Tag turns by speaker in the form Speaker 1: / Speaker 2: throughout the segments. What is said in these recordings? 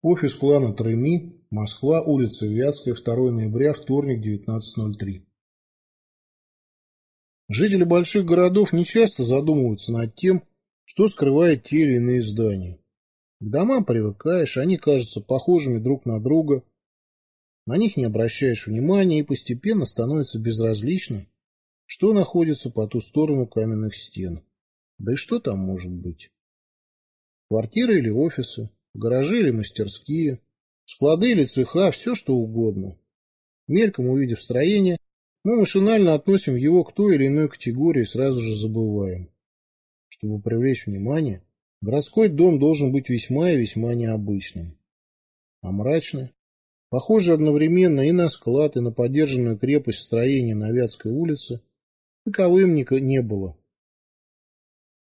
Speaker 1: Офис клана Треми, Москва, улица Вятская, 2 ноября, вторник, 19.03. Жители больших городов не часто задумываются над тем, что скрывает те или иные здания. К домам привыкаешь, они кажутся похожими друг на друга, на них не обращаешь внимания и постепенно становится безразлично, что находится по ту сторону каменных стен. Да и что там может быть? Квартиры или офисы? Гаражи или мастерские, склады или цеха, все что угодно. Мельком увидев строение, мы машинально относим его к той или иной категории и сразу же забываем. Чтобы привлечь внимание, городской дом должен быть весьма и весьма необычным. А мрачный, похоже одновременно и на склад, и на поддержанную крепость строения на Вятской улице, таковым не было.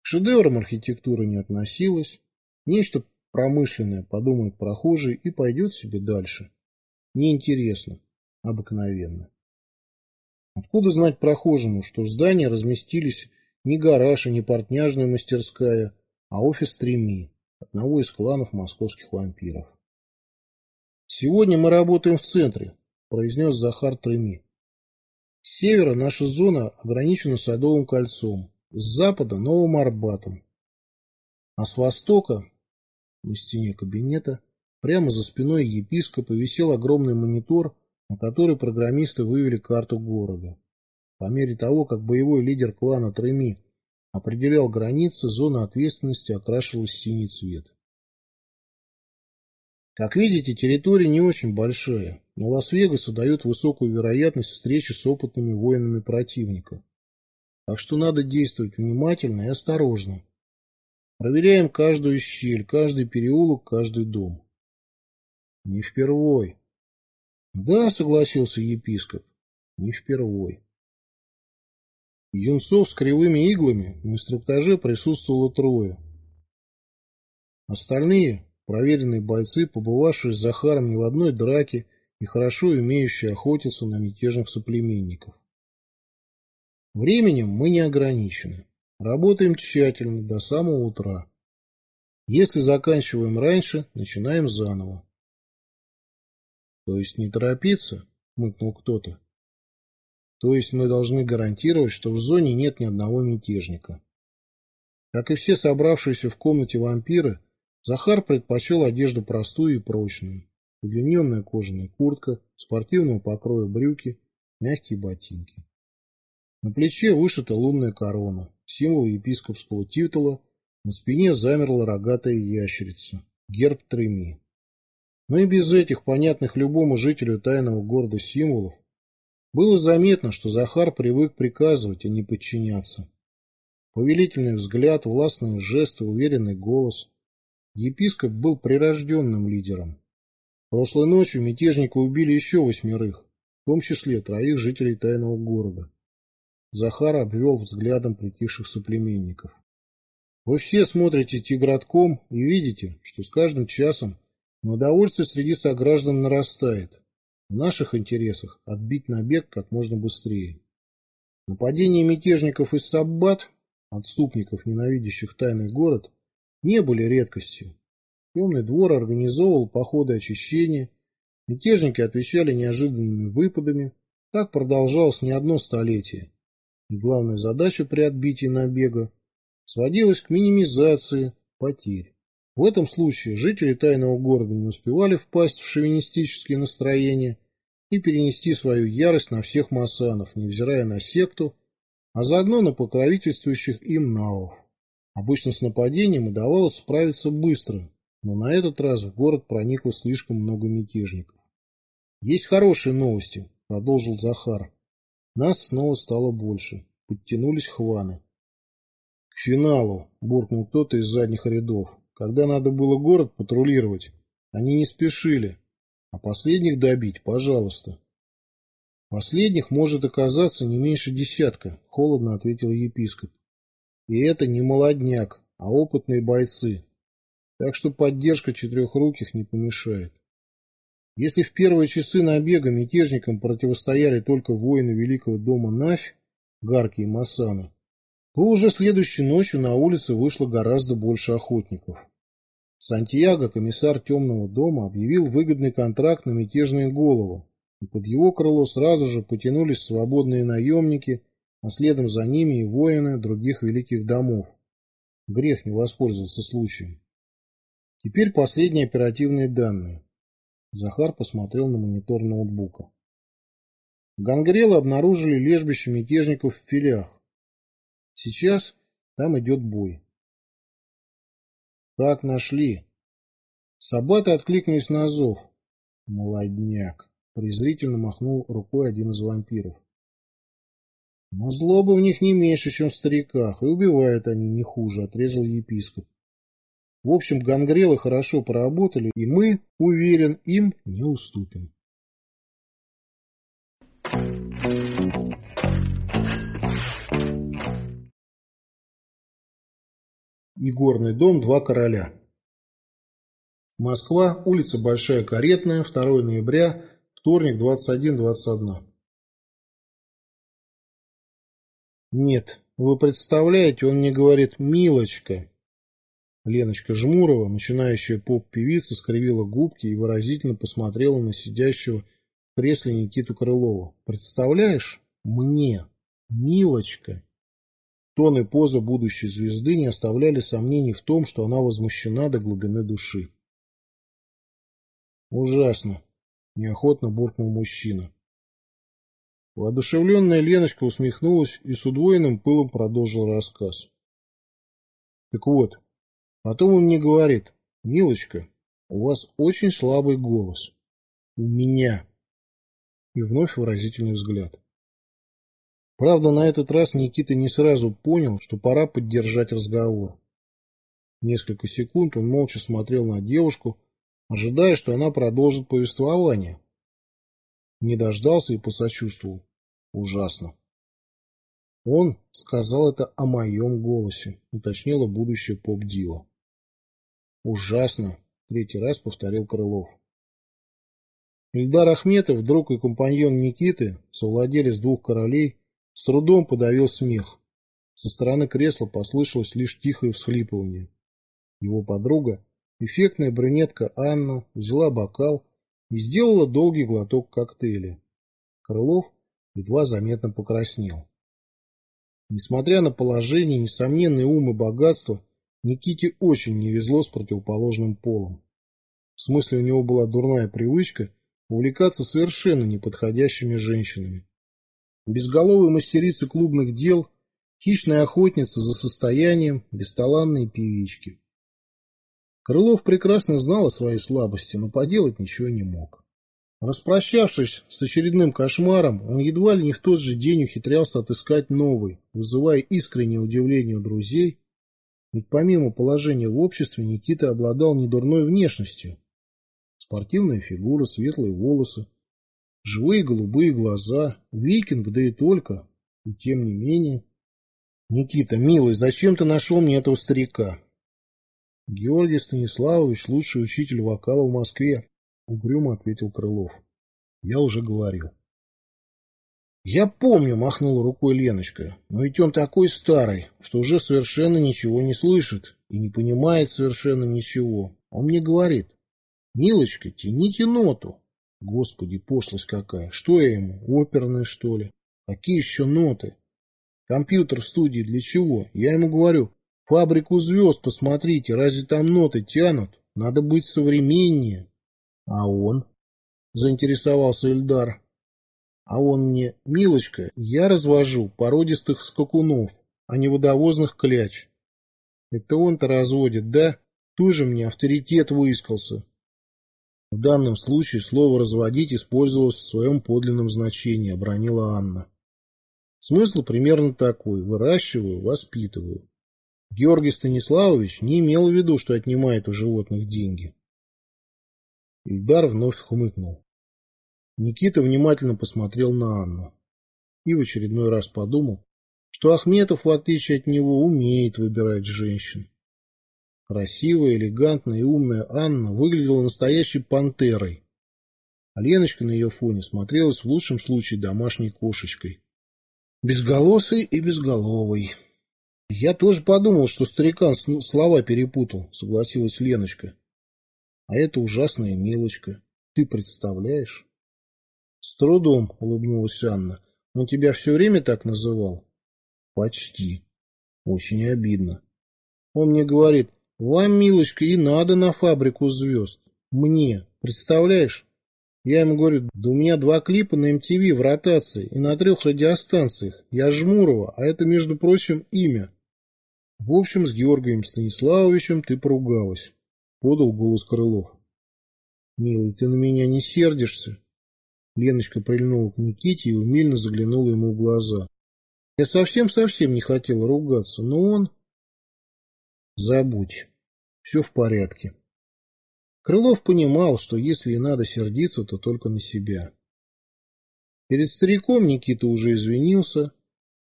Speaker 1: К шедеврам архитектуры не относилось, нечто Промышленное, подумает прохожий и пойдет себе дальше. Неинтересно. Обыкновенно. Откуда знать прохожему, что в здании разместились не гараж и не портняжная мастерская, а офис Треми, одного из кланов московских вампиров. «Сегодня мы работаем в центре», – произнес Захар Треми. С севера наша зона ограничена Садовым кольцом, с запада – Новым Арбатом, а с востока на стене кабинета, прямо за спиной епископа, висел огромный монитор, на который программисты вывели карту города. По мере того, как боевой лидер клана Треми определял границы, зона ответственности окрашивалась в синий цвет. Как видите, территория не очень большая, но Лас-Вегасу дает высокую вероятность встречи с опытными воинами противника. Так что надо действовать внимательно и осторожно, Проверяем каждую щель, каждый переулок, каждый дом. Не впервой. Да, согласился епископ, не впервой. Юнцов с кривыми иглами в инструктаже присутствовало трое. Остальные – проверенные бойцы, побывавшие с Захаром не в одной драке и хорошо умеющие охотиться на мятежных соплеменников. Временем мы не ограничены. Работаем тщательно до самого утра. Если заканчиваем раньше, начинаем заново. То есть не торопиться, мыкнул кто-то. То есть мы должны гарантировать, что в зоне нет ни одного мятежника. Как и все собравшиеся в комнате вампиры, Захар предпочел одежду простую и прочную. Удлиненная кожаная куртка, спортивного покроя брюки, мягкие ботинки. На плече вышита лунная корона, символ епископского титула, на спине замерла рогатая ящерица, герб Треми. Но и без этих понятных любому жителю тайного города символов было заметно, что Захар привык приказывать, а не подчиняться. Повелительный взгляд, властные жесты, уверенный голос. Епископ был прирожденным лидером. Прошлой ночью мятежника убили еще восьмерых, в том числе троих жителей тайного города. Захар обвел взглядом притихших соплеменников. Вы все смотрите тигратком и видите, что с каждым часом удовольствие среди сограждан нарастает. В наших интересах отбить набег как можно быстрее. Нападения мятежников из Саббат, отступников, ненавидящих тайный город, не были редкостью. Темный двор организовывал походы очищения, мятежники отвечали неожиданными выпадами. Так продолжалось не одно столетие. Главная задача при отбитии набега сводилась к минимизации потерь. В этом случае жители тайного города не успевали впасть в шовинистические настроения и перенести свою ярость на всех масанов, невзирая на секту, а заодно на покровительствующих им наов. Обычно с нападением удавалось справиться быстро, но на этот раз в город проникло слишком много мятежников. «Есть хорошие новости», — продолжил Захар. Нас снова стало больше. Подтянулись хваны. К финалу, буркнул кто-то из задних рядов. Когда надо было город патрулировать, они не спешили. А последних добить, пожалуйста. Последних может оказаться не меньше десятка, холодно ответил епископ. И это не молодняк, а опытные бойцы. Так что поддержка четырехруких не помешает. Если в первые часы набега мятежникам противостояли только воины Великого дома Навь, Гарки и Масана, то уже следующей ночью на улице вышло гораздо больше охотников. Сантьяго, комиссар темного дома, объявил выгодный контракт на мятежные головы, и под его крыло сразу же потянулись свободные наемники, а следом за ними и воины других великих домов. Грех не воспользовался случаем. Теперь последние оперативные данные. Захар посмотрел на монитор ноутбука. Гангрелы обнаружили лежбище мятежников в филях. Сейчас там идет бой. Как нашли? Собаты откликнулись на зов. Молодняк. Презрительно махнул рукой один из вампиров. Но злоба в них не меньше, чем в стариках, и убивают они не хуже, отрезал епископ. В общем, гангрелы хорошо поработали, и мы, уверен, им не уступим. Игорный дом «Два короля». Москва, улица Большая Каретная, 2 ноября, вторник, 21.21. Нет, вы представляете, он мне говорит «милочка». Леночка Жмурова, начинающая поп-певица, скривила губки и выразительно посмотрела на сидящего в кресле Никиту Крылова. Представляешь? Мне. Милочка. Тон и поза будущей звезды не оставляли сомнений в том, что она возмущена до глубины души. «Ужасно!» – неохотно буркнул мужчина. Воодушевленная Леночка усмехнулась и с удвоенным пылом продолжил рассказ. «Так вот, потом он мне говорит, «Милочка, у вас очень слабый голос. У меня!» И вновь выразительный взгляд. Правда, на этот раз Никита не сразу понял, что пора поддержать разговор. Несколько секунд он молча смотрел на девушку, ожидая, что она продолжит повествование. Не дождался и посочувствовал. Ужасно. Он сказал это о моем голосе, уточнила будущая поп-дива. Ужасно, третий раз повторил Крылов. Ильдар Ахметов, друг и компаньон Никиты, совладелец двух королей, с трудом подавил смех. Со стороны кресла послышалось лишь тихое всхлипывание. Его подруга, эффектная брюнетка Анна, взяла бокал и сделала долгий глоток коктейля. Крылов едва заметно покраснел. Несмотря на положение, несомненный ум и богатство, Никите очень не везло с противоположным полом. В смысле, у него была дурная привычка увлекаться совершенно неподходящими женщинами безголовая мастерица клубных дел, хищная охотница за состоянием, бесталанные певички. Крылов прекрасно знал о своей слабости, но поделать ничего не мог. Распрощавшись с очередным кошмаром, он едва ли не в тот же день ухитрялся отыскать новый, вызывая искреннее удивление у друзей, ведь помимо положения в обществе Никита обладал недурной внешностью. Спортивная фигура, светлые волосы, Живые голубые глаза, викинг, да и только. И тем не менее... Никита, милый, зачем ты нашел мне этого старика? Георгий Станиславович, лучший учитель вокала в Москве, угрюмо ответил Крылов. Я уже говорил. Я помню, махнула рукой Леночка, но ведь он такой старый, что уже совершенно ничего не слышит и не понимает совершенно ничего. Он мне говорит, Милочка, тяните ноту. Господи, пошлость какая. Что я ему, оперный, что ли? Какие еще ноты? Компьютер в студии для чего? Я ему говорю, фабрику звезд посмотрите, разве там ноты тянут? Надо быть современнее. А он? Заинтересовался Эльдар. А он мне, милочка, я развожу породистых скакунов, а не водовозных кляч. Это он-то разводит, да? Тоже мне авторитет выискался. В данном случае слово «разводить» использовалось в своем подлинном значении, обронила Анна. Смысл примерно такой – выращиваю, воспитываю. Георгий Станиславович не имел в виду, что отнимает у животных деньги. Ильдар вновь хмыкнул. Никита внимательно посмотрел на Анну и в очередной раз подумал, что Ахметов, в отличие от него, умеет выбирать женщин. Красивая, элегантная и умная Анна выглядела настоящей пантерой. А Леночка на ее фоне смотрелась в лучшем случае домашней кошечкой. Безголосой и безголовой. Я тоже подумал, что старикан слова перепутал, согласилась Леночка. А это ужасная мелочка. Ты представляешь? С трудом, улыбнулась Анна. Он тебя все время так называл? Почти. Очень обидно. Он мне говорит, вам, милочка, и надо на фабрику звезд. Мне. Представляешь? Я ему говорю, да у меня два клипа на MTV в ротации и на трех радиостанциях. Я Жмурова, а это, между прочим, имя. В общем, с Георгием Станиславовичем ты поругалась. Подал голос Крылов. Милый, ты на меня не сердишься? Леночка прильнула к Никите и умильно заглянула ему в глаза. Я совсем-совсем не хотела ругаться, но он... Забудь. Все в порядке. Крылов понимал, что если и надо сердиться, то только на себя. Перед стариком Никита уже извинился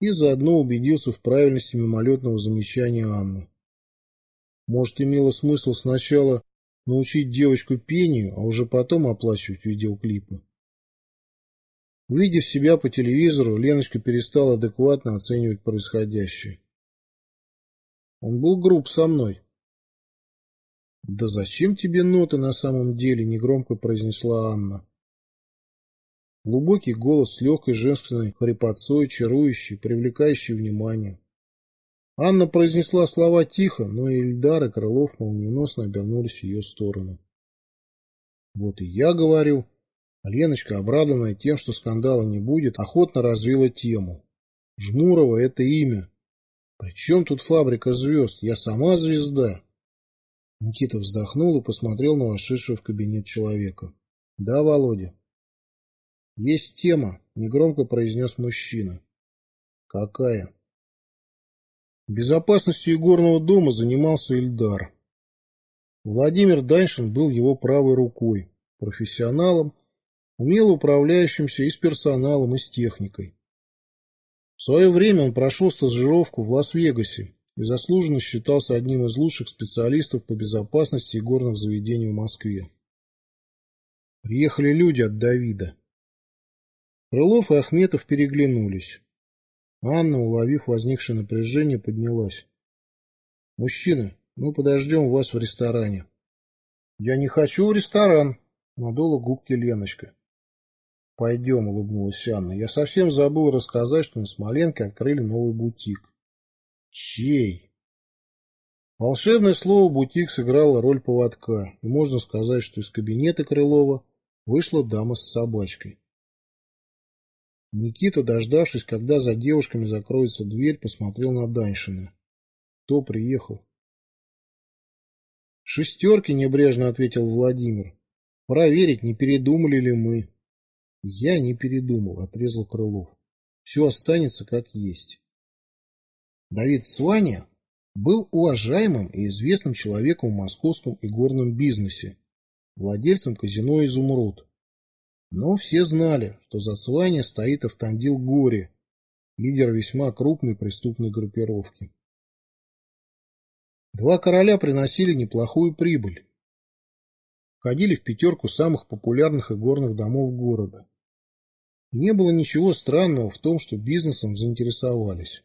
Speaker 1: и заодно убедился в правильности мимолетного замечания Анны. Может, имело смысл сначала научить девочку пению, а уже потом оплачивать видеоклипы. Увидев себя по телевизору, Леночка перестала адекватно оценивать происходящее. Он был груб со мной, «Да зачем тебе ноты на самом деле?» — негромко произнесла Анна. Глубокий голос с легкой женственной хрипотцой, чарующий, привлекающий внимание. Анна произнесла слова тихо, но Ильдар и Крылов молниеносно обернулись в ее сторону. «Вот и я говорю». Леночка, обрадованная тем, что скандала не будет, охотно развила тему. «Жмурова — это имя. При чем тут фабрика звезд? Я сама звезда». Никита вздохнул и посмотрел на вошедшего в кабинет человека. «Да, Володя?» «Есть тема», — негромко произнес мужчина. «Какая?» Безопасностью игорного дома занимался Ильдар. Владимир Даньшин был его правой рукой, профессионалом, умело управляющимся и с персоналом, и с техникой. В свое время он прошел стажировку в Лас-Вегасе и заслуженно считался одним из лучших специалистов по безопасности горных заведений в Москве. Приехали люди от Давида. Крылов и Ахметов переглянулись. Анна, уловив возникшее напряжение, поднялась. «Мужчины, мы подождем вас в ресторане». «Я не хочу в ресторан», — надула губки Леночка. «Пойдем», — улыбнулась Анна. «Я совсем забыл рассказать, что на Смоленке открыли новый бутик. Чей? Волшебное слово «бутик» сыграло роль поводка, и можно сказать, что из кабинета Крылова вышла дама с собачкой. Никита, дождавшись, когда за девушками закроется дверь, посмотрел на Даньшина. Кто приехал? «Шестерки», — небрежно ответил Владимир. «Проверить, не передумали ли мы». «Я не передумал», — отрезал Крылов. «Все останется как есть». Давид Сваня был уважаемым и известным человеком в московском игорном бизнесе, владельцем казино «Изумруд». Но все знали, что за Сваня стоит Автандил Гори, лидер весьма крупной преступной группировки. Два короля приносили неплохую прибыль. Входили в пятерку самых популярных игорных домов города. Не было ничего странного в том, что бизнесом заинтересовались.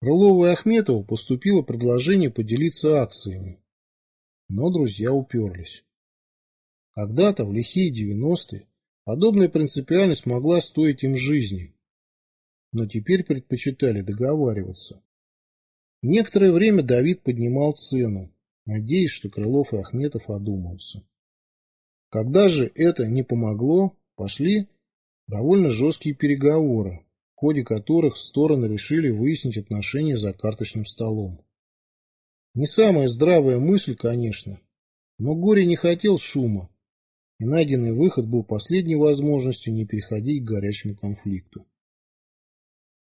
Speaker 1: Крылову и Ахметову поступило предложение поделиться акциями. Но друзья уперлись. Когда-то, в лихие девяностые, подобная принципиальность могла стоить им жизни. Но теперь предпочитали договариваться. Некоторое время Давид поднимал цену, надеясь, что Крылов и Ахметов одумаются. Когда же это не помогло, пошли довольно жесткие переговоры, в ходе которых стороны решили выяснить отношения за карточным столом. Не самая здравая мысль, конечно, но Горе не хотел шума, и найденный выход был последней возможностью не переходить к горячему конфликту.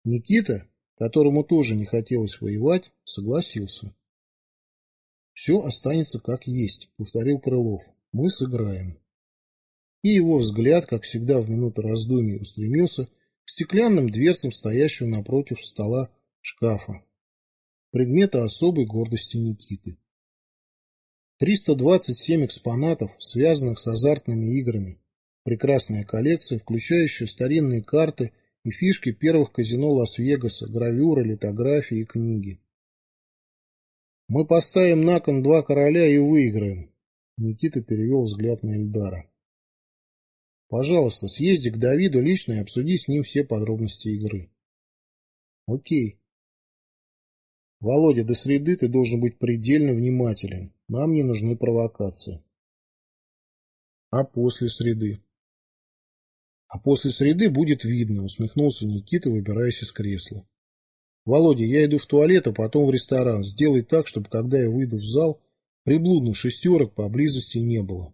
Speaker 1: Никита, которому тоже не хотелось воевать, согласился. «Все останется как есть», — повторил Крылов. «Мы сыграем». И его взгляд, как всегда в минуту раздумий, устремился к стеклянным дверцам стоящего напротив стола шкафа. Предмета особой гордости Никиты. 327 экспонатов, связанных с азартными играми. Прекрасная коллекция, включающая старинные карты и фишки первых казино Лас-Вегаса, гравюры, литографии и книги. Мы поставим на кон два короля и выиграем. Никита перевел взгляд на Эльдара. Пожалуйста, съезди к Давиду лично и обсуди с ним все подробности игры. Окей. Володя, до среды ты должен быть предельно внимателен. Нам не нужны провокации. А после среды? А после среды будет видно, усмехнулся Никита, выбираясь из кресла. Володя, я иду в туалет, а потом в ресторан. Сделай так, чтобы когда я выйду в зал, приблудных шестерок поблизости не было.